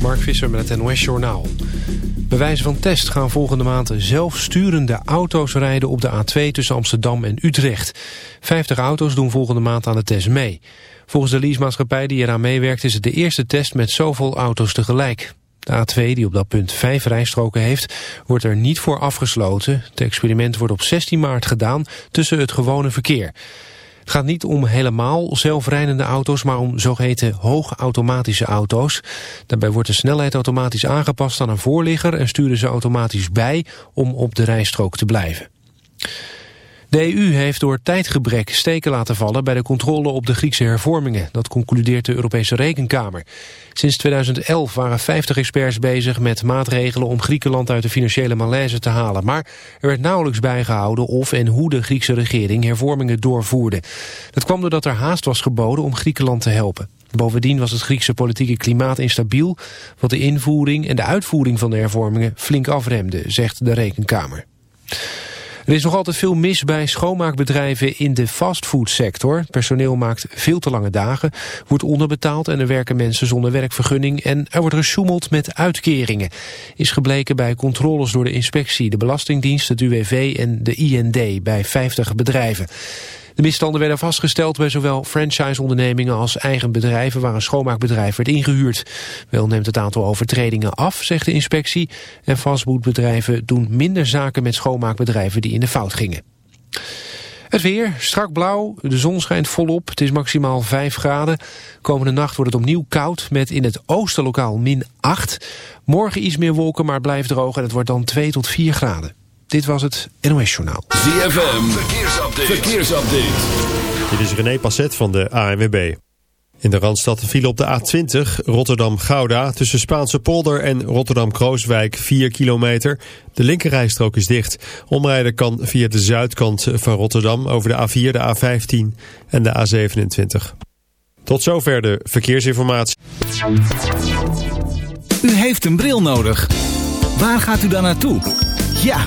Mark Visser met het NOS Journaal. Bij wijze van test gaan volgende maand zelfsturende auto's rijden op de A2 tussen Amsterdam en Utrecht. 50 auto's doen volgende maand aan de test mee. Volgens de leasemaatschappij die eraan meewerkt is het de eerste test met zoveel auto's tegelijk. De A2, die op dat punt vijf rijstroken heeft, wordt er niet voor afgesloten. Het experiment wordt op 16 maart gedaan tussen het gewone verkeer. Gaat niet om helemaal zelfrijdende auto's, maar om zogeheten hoogautomatische auto's. Daarbij wordt de snelheid automatisch aangepast aan een voorligger en sturen ze automatisch bij om op de rijstrook te blijven. De EU heeft door tijdgebrek steken laten vallen bij de controle op de Griekse hervormingen. Dat concludeert de Europese Rekenkamer. Sinds 2011 waren 50 experts bezig met maatregelen om Griekenland uit de financiële malaise te halen. Maar er werd nauwelijks bijgehouden of en hoe de Griekse regering hervormingen doorvoerde. Dat kwam doordat er haast was geboden om Griekenland te helpen. Bovendien was het Griekse politieke klimaat instabiel, wat de invoering en de uitvoering van de hervormingen flink afremde, zegt de Rekenkamer. Er is nog altijd veel mis bij schoonmaakbedrijven in de fastfoodsector. Personeel maakt veel te lange dagen, wordt onderbetaald en er werken mensen zonder werkvergunning en er wordt gesjoemeld met uitkeringen. Is gebleken bij controles door de inspectie, de Belastingdienst, het UWV en de IND bij 50 bedrijven. De misstanden werden vastgesteld bij zowel franchise-ondernemingen als eigen bedrijven waar een schoonmaakbedrijf werd ingehuurd. Wel neemt het aantal overtredingen af, zegt de inspectie. En fastfoodbedrijven doen minder zaken met schoonmaakbedrijven die in de fout gingen. Het weer, strak blauw, de zon schijnt volop, het is maximaal 5 graden. Komende nacht wordt het opnieuw koud met in het oosten lokaal min 8. Morgen iets meer wolken, maar blijft droog en het wordt dan 2 tot 4 graden. Dit was het NOS Journaal. ZFM, verkeersupdate. verkeersupdate. Dit is René Passet van de ANWB. In de Randstad viel op de A20 Rotterdam-Gouda tussen Spaanse polder en Rotterdam-Krooswijk 4 kilometer. De linkerrijstrook is dicht. Omrijden kan via de zuidkant van Rotterdam over de A4, de A15 en de A27. Tot zover de verkeersinformatie. U heeft een bril nodig. Waar gaat u dan naartoe? Ja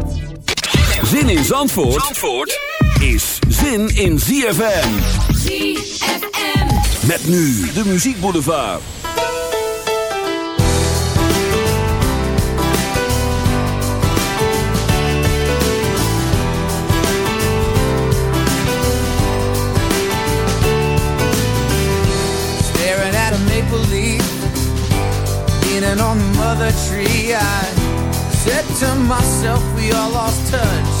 Zin in Zandvoort, Zandvoort is zin in ZFM. ZFM. Met nu de muziekboulevard. Staring at a maple leaf, leaning on the mother tree. I said to myself, we all lost touch.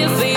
if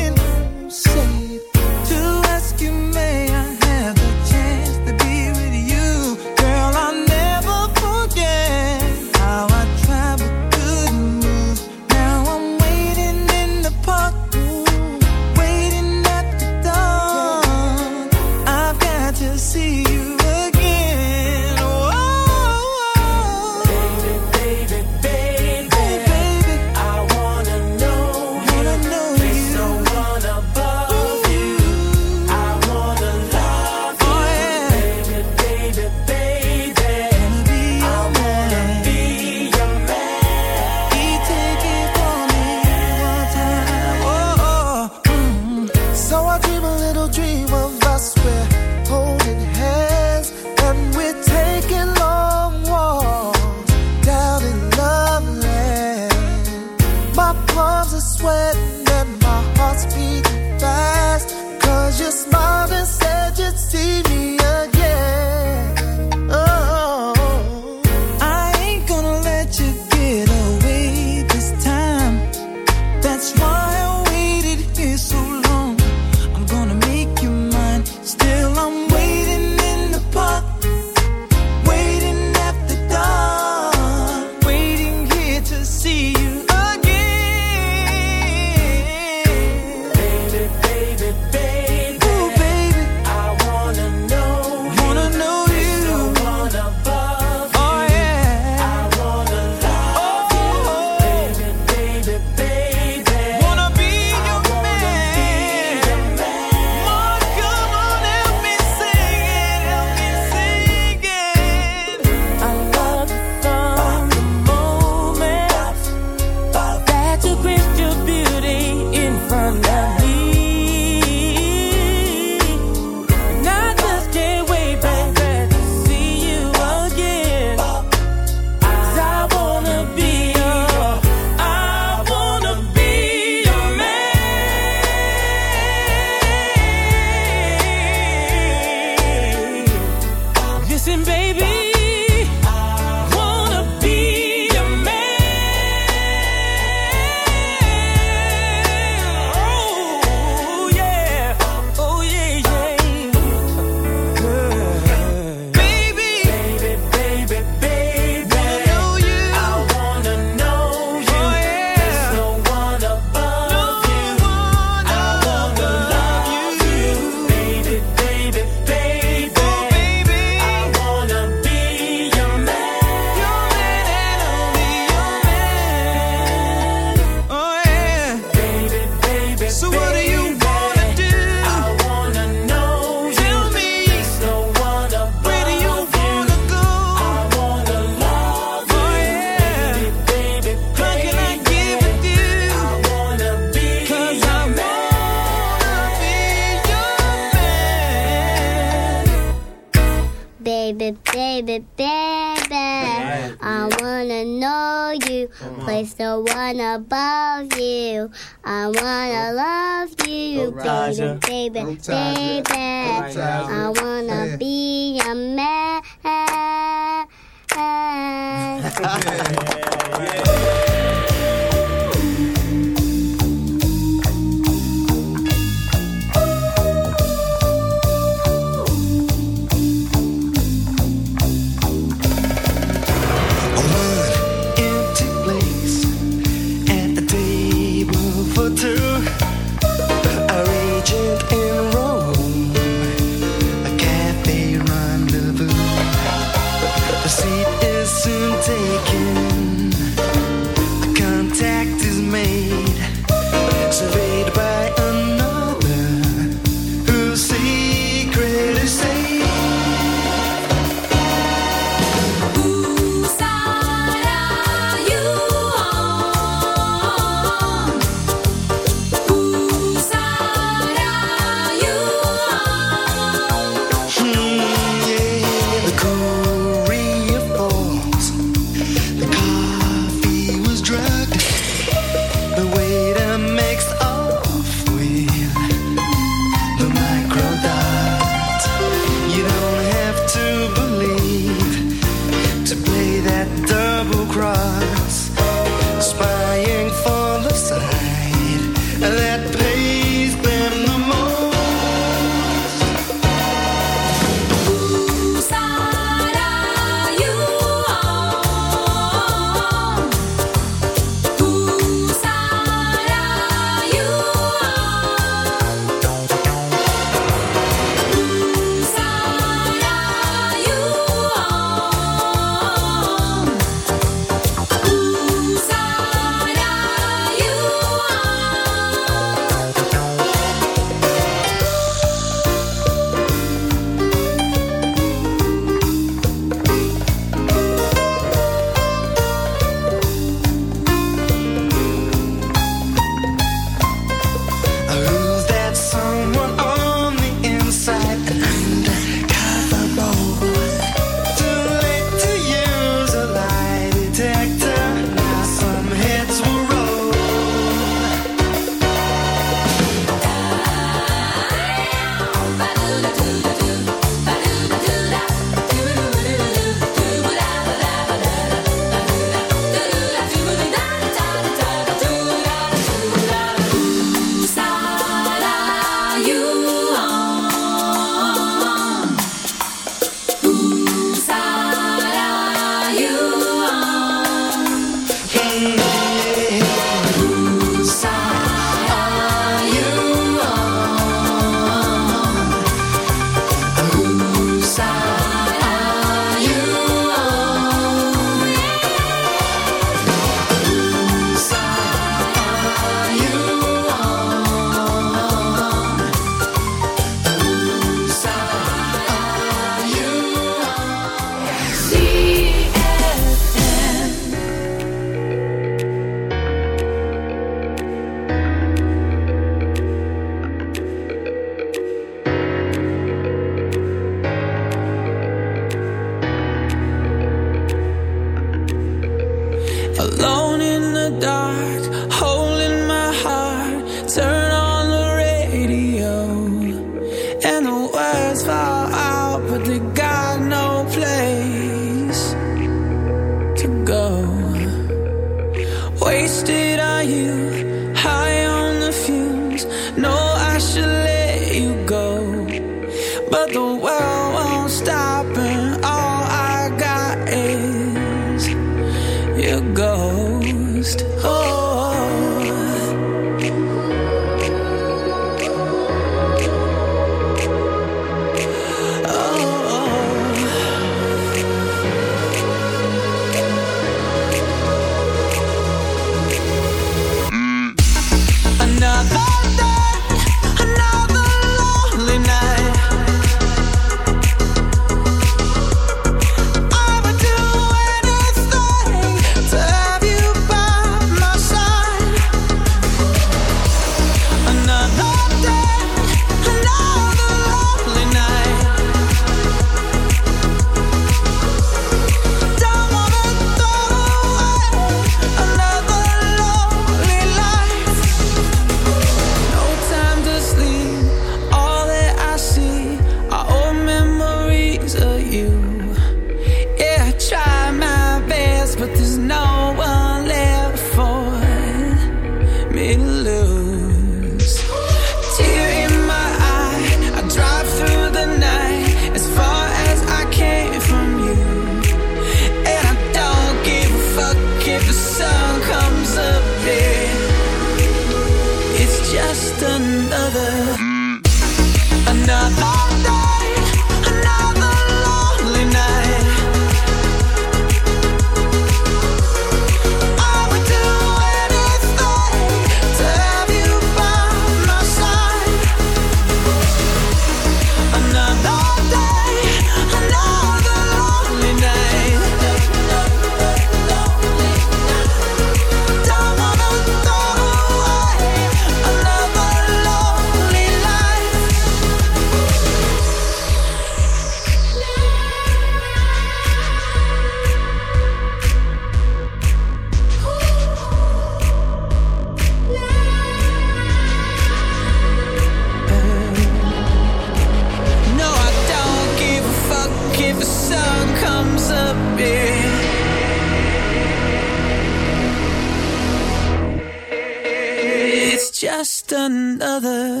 just another,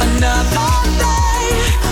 another day.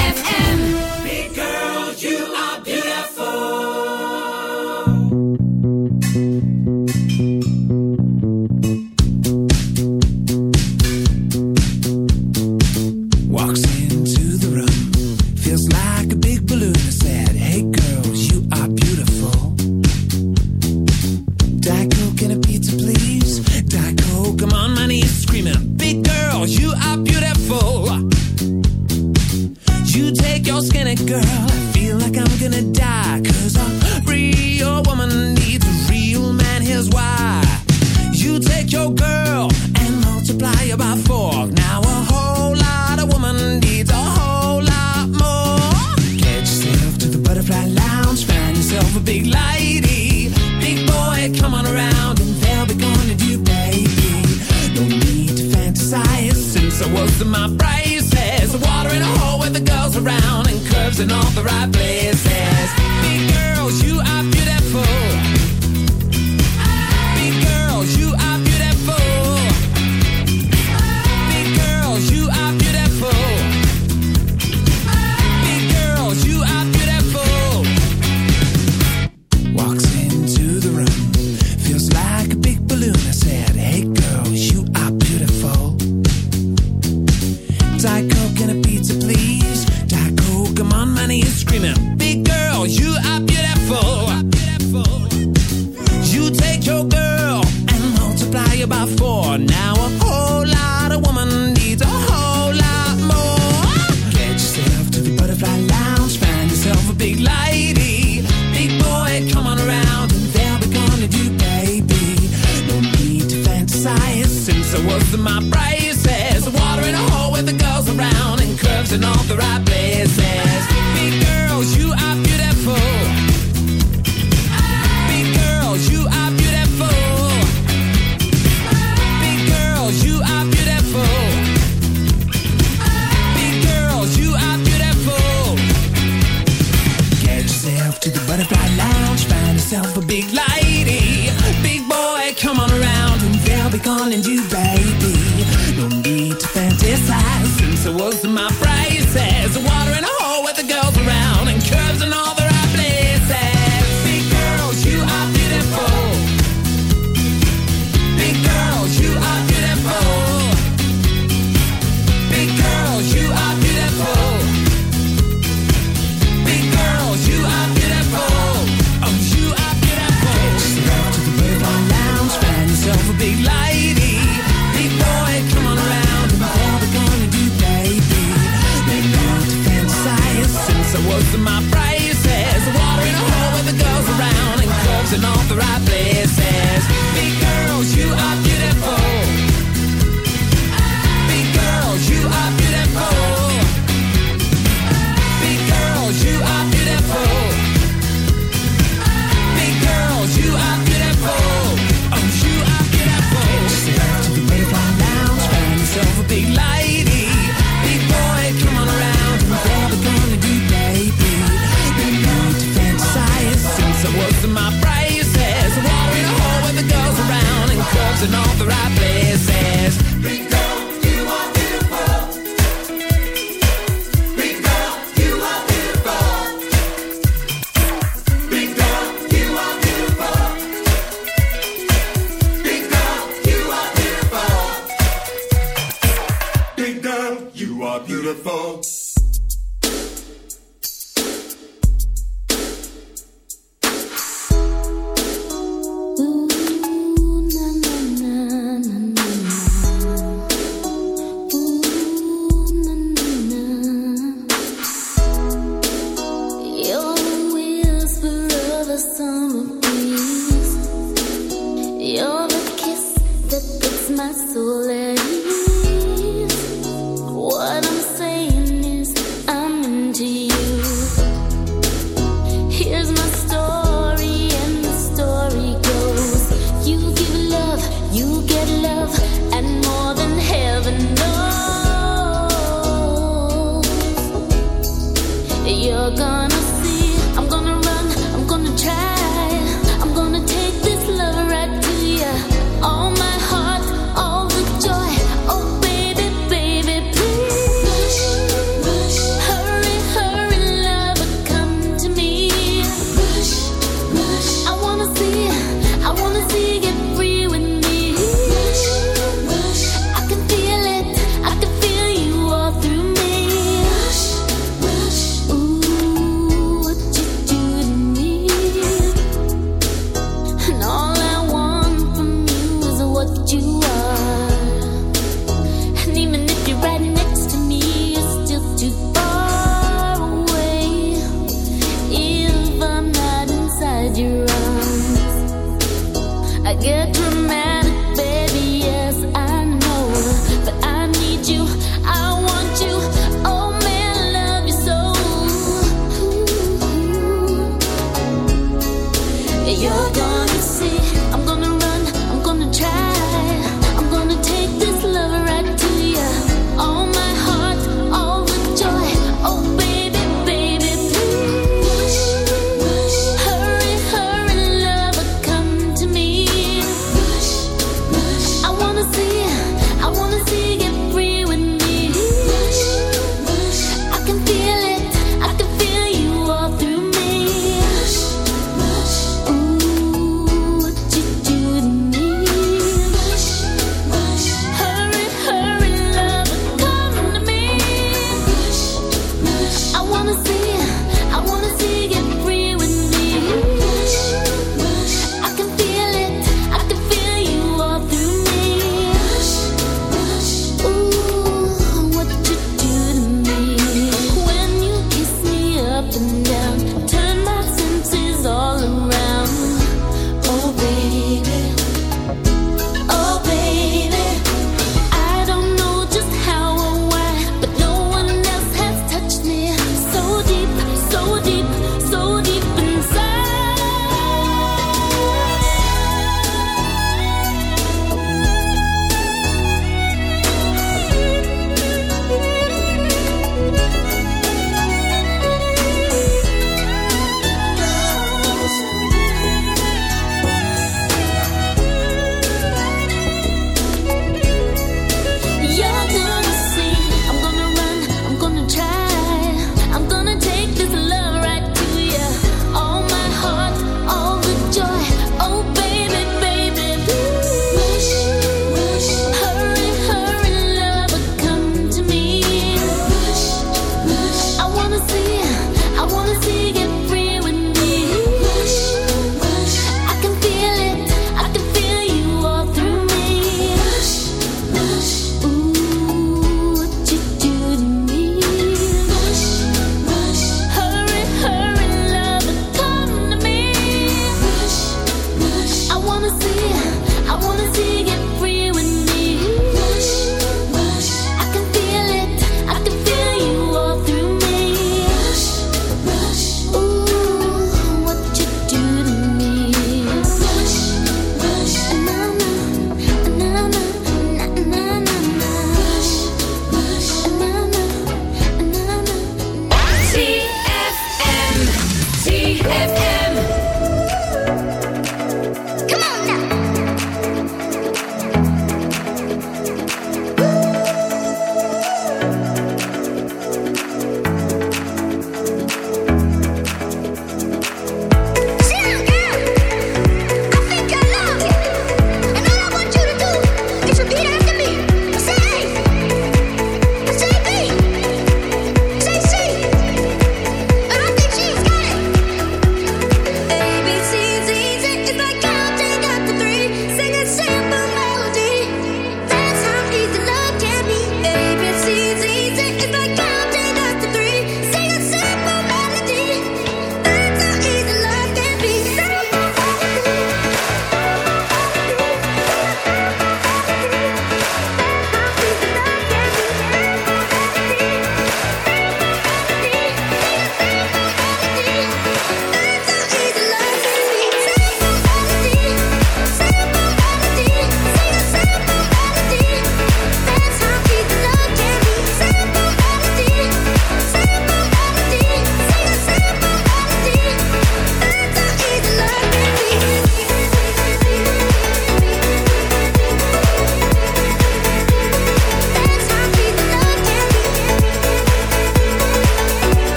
was my phrases. Water in a hole with the girls around and curves in all the right place.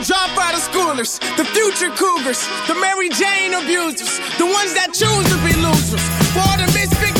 the dropout of schoolers, the future cougars, the Mary Jane abusers, the ones that choose to be losers, for the misfits.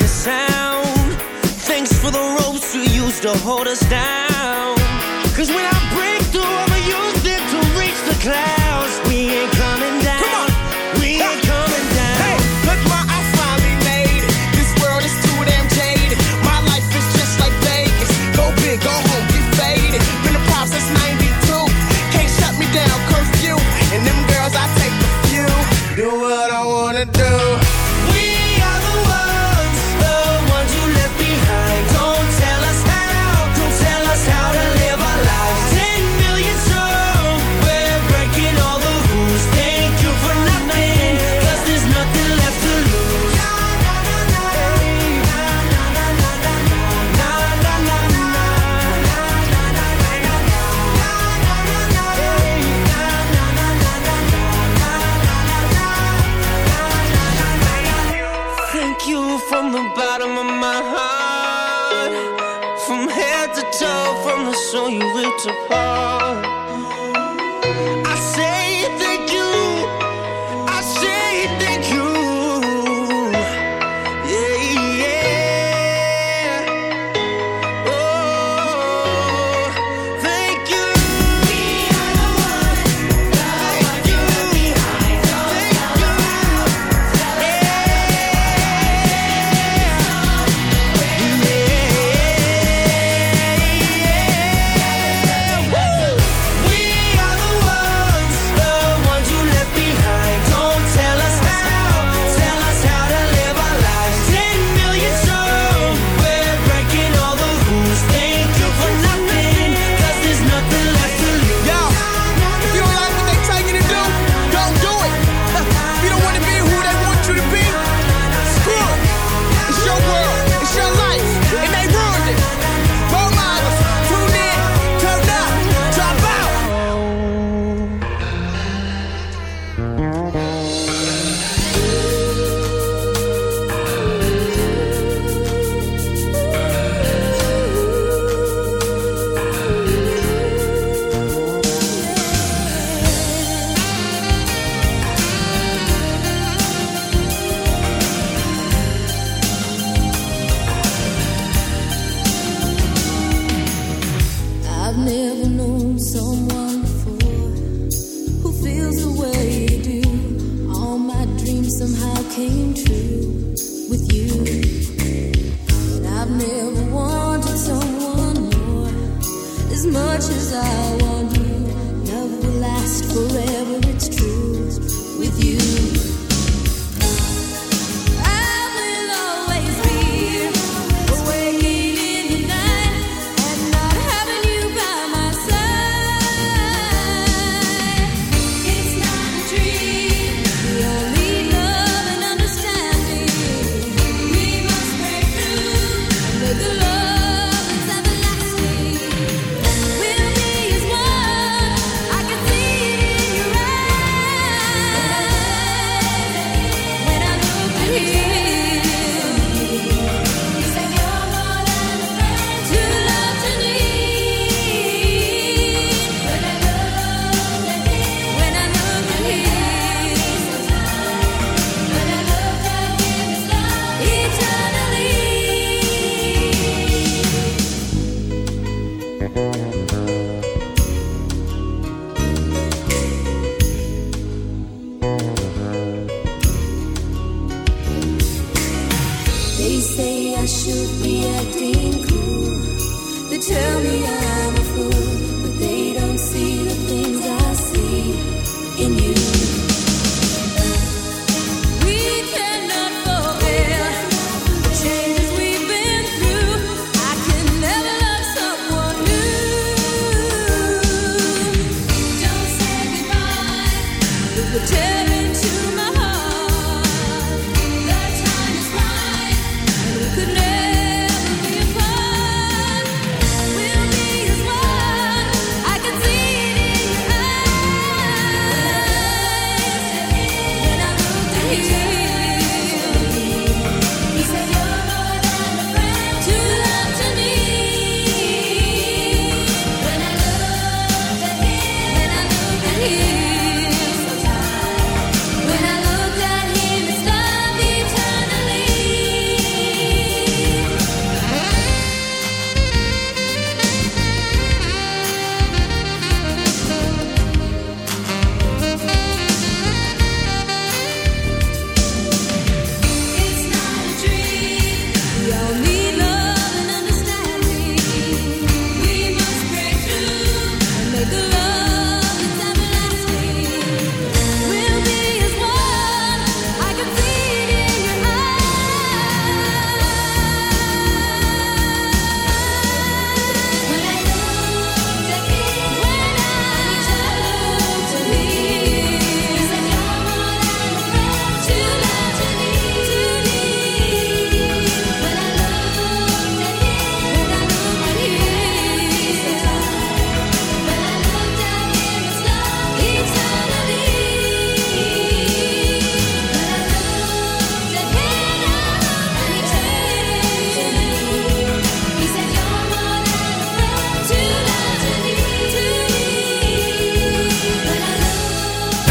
hold us down. Cause when I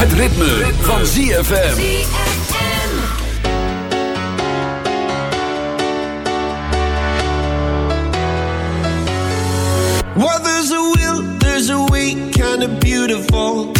Het ritme, ritme. van ZFM. Well, there's a will, there's a way, kind of beautiful.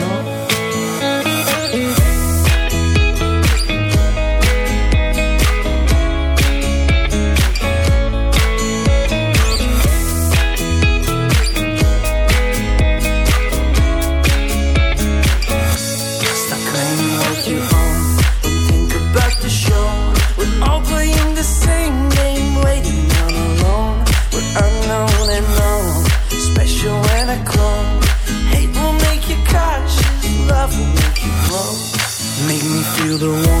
the one